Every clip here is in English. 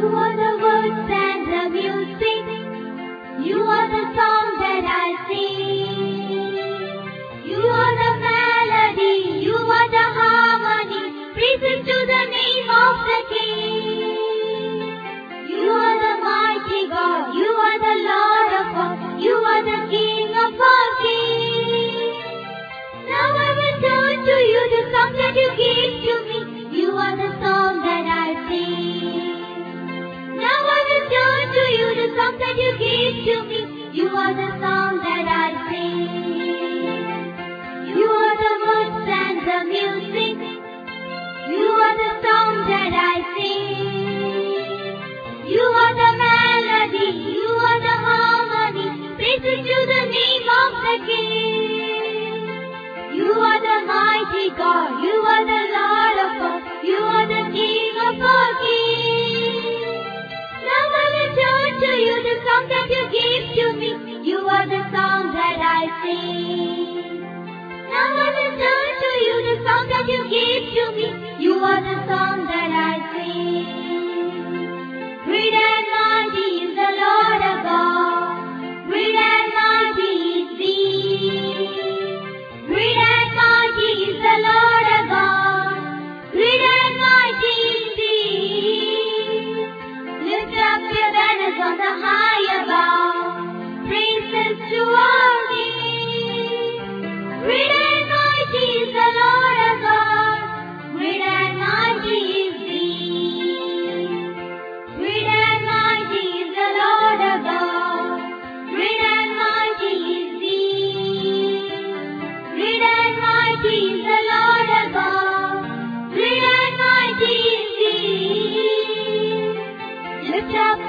You are the You are the song that I sing. You are the words and the music. You are the song that I sing. You are the melody. You are the harmony. Praises to the name of the King. You are the mighty God. Song that you gave to me. You are the song that I sing. Great and mighty is the Lord God. Great and mighty is Thee. Great and mighty is the Lord God. Great and mighty is Thee. Lift up your banners on the high above. Praises to our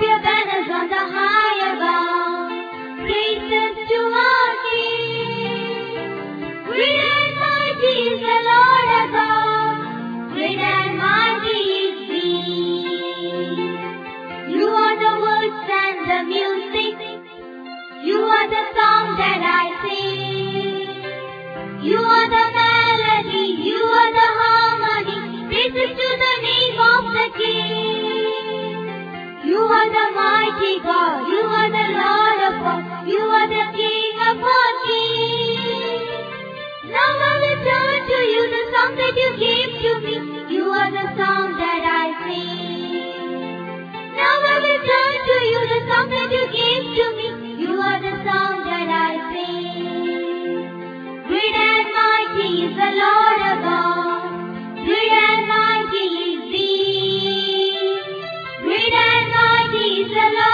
your banners on the high above. To our King. You are the words and the music. You are the song that I sing. You are the melody. You are the harmony. To the name of the King. You are the mighty God. You are the Lord of all. ಮಿಸಲಾ